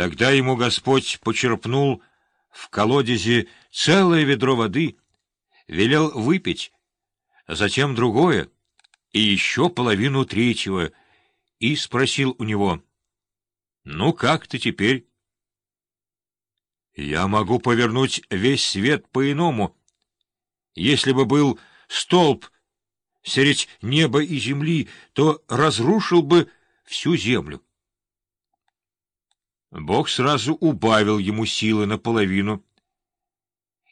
Тогда ему Господь почерпнул в колодезе целое ведро воды, велел выпить, затем другое и еще половину третьего, и спросил у него, «Ну, как ты теперь?» «Я могу повернуть весь свет по-иному. Если бы был столб средь неба и земли, то разрушил бы всю землю». Бог сразу убавил ему силы наполовину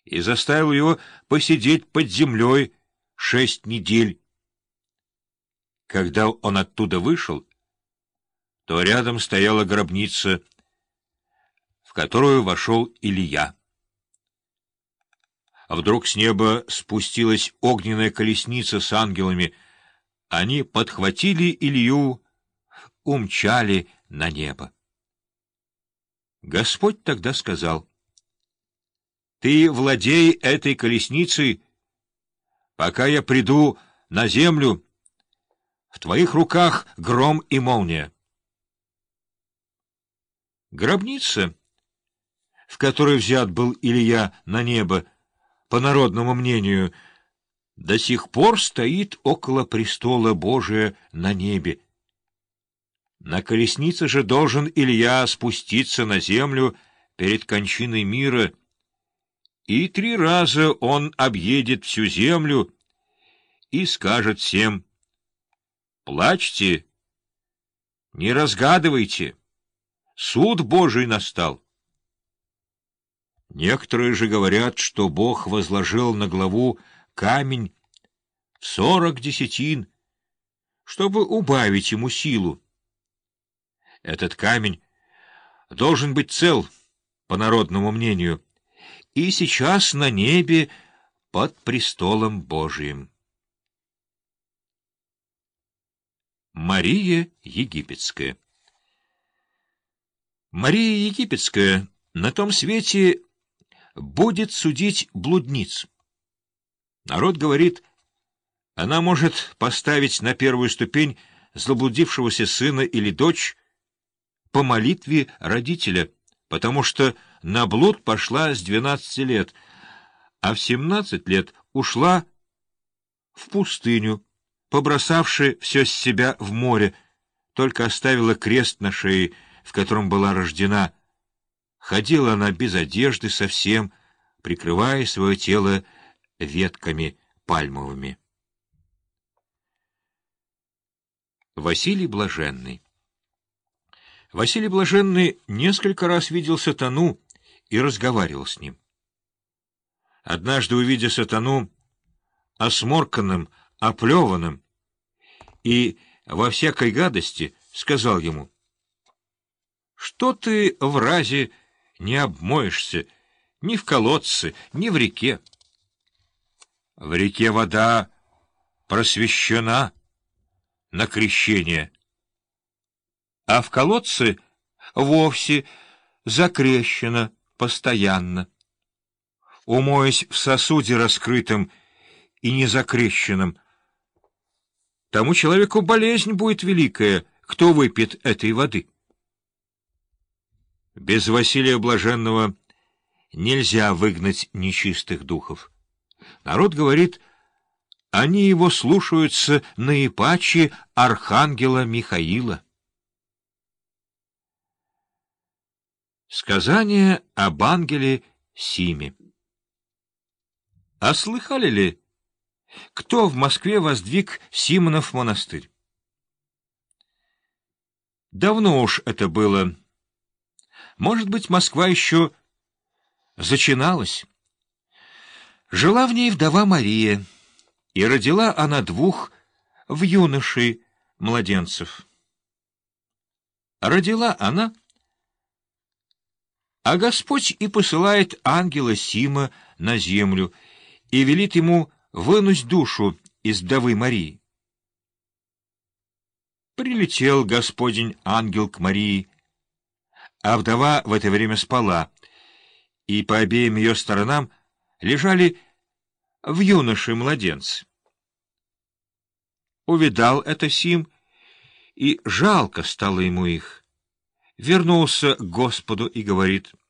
и заставил его посидеть под землей шесть недель. Когда он оттуда вышел, то рядом стояла гробница, в которую вошел Илья. А вдруг с неба спустилась огненная колесница с ангелами. Они подхватили Илью, умчали на небо. Господь тогда сказал, «Ты владей этой колесницей, пока я приду на землю, в твоих руках гром и молния». Гробница, в которой взят был Илья на небо, по народному мнению, до сих пор стоит около престола Божия на небе. На колеснице же должен Илья спуститься на землю перед кончиной мира, и три раза он объедет всю землю и скажет всем «Плачьте, не разгадывайте, суд Божий настал». Некоторые же говорят, что Бог возложил на главу камень в сорок десятин, чтобы убавить ему силу. Этот камень должен быть цел, по народному мнению, и сейчас на небе под престолом Божиим. Мария Египетская Мария Египетская на том свете будет судить блудниц. Народ говорит, она может поставить на первую ступень заблудившегося сына или дочь, по молитве родителя, потому что на блуд пошла с двенадцати лет, а в семнадцать лет ушла в пустыню, побросавши все с себя в море, только оставила крест на шее, в котором была рождена. Ходила она без одежды совсем, прикрывая свое тело ветками пальмовыми. Василий Блаженный Василий Блаженный несколько раз видел сатану и разговаривал с ним. Однажды, увидя сатану осморканным, оплеванным и во всякой гадости, сказал ему, «Что ты в разе не обмоешься ни в колодце, ни в реке?» В реке вода просвещена на крещение — а в колодце вовсе закрещено постоянно. Умоясь в сосуде раскрытом и незакрещенном, тому человеку болезнь будет великая, кто выпьет этой воды. Без Василия Блаженного нельзя выгнать нечистых духов. Народ говорит, они его слушаются наипаче архангела Михаила. Сказание об ангеле Симе. А слыхали ли, кто в Москве воздвиг Симонов монастырь? Давно уж это было. Может быть, Москва еще зачиналась. Жила в ней вдова Мария, и родила она двух в юношей младенцев. Родила она а Господь и посылает ангела Сима на землю и велит ему вынуть душу из вдовы Марии. Прилетел Господень ангел к Марии, а вдова в это время спала, и по обеим ее сторонам лежали в юноше младенцы. Увидал это Сим, и жалко стало ему их. Вернулся к Господу и говорит —